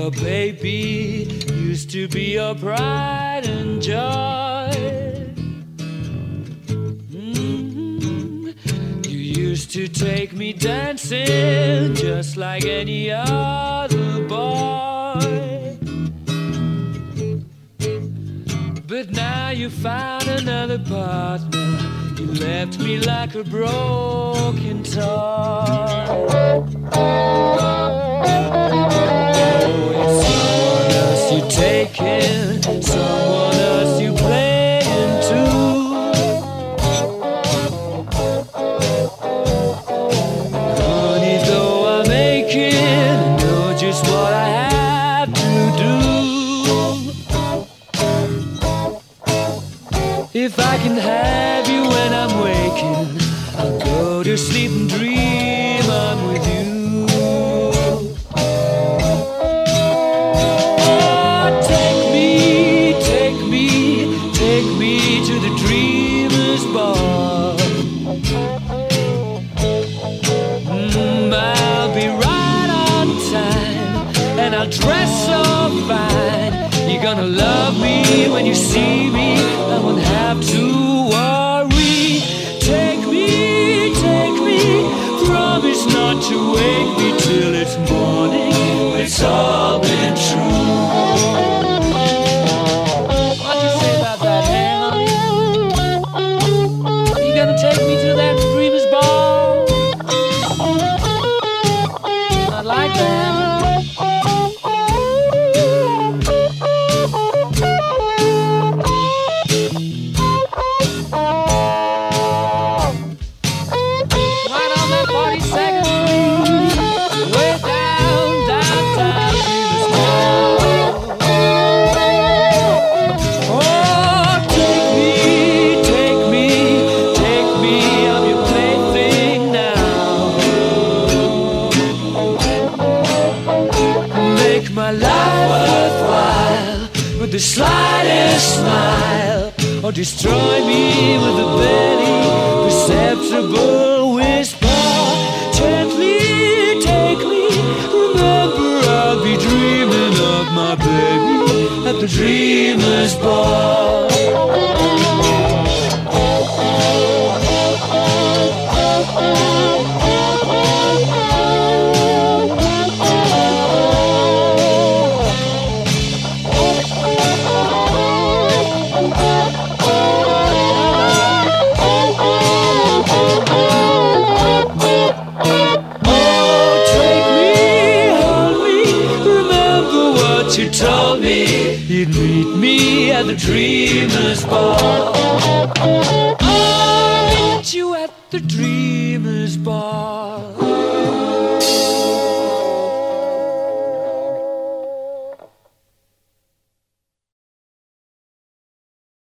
baby used to be your pride and joy. Mhm. You used to take me dancing just like any other boy. But now you found another partner. You left me like a broken toy. Someone else you though I'm aching, I know just what I have to do. If I can have you when I'm waking, I'll go to sleep and dream and I'll dress so fine. You're gonna love me when you see me. My life worthwhile with the slightest smile, or destroy me with a barely perceptible whisper. Gently take me, remember I'll be dreaming of my baby at the dreamer's ball. What you told me. You'd meet me at the dreamer's ball. I'll meet you at the dreamer's ball.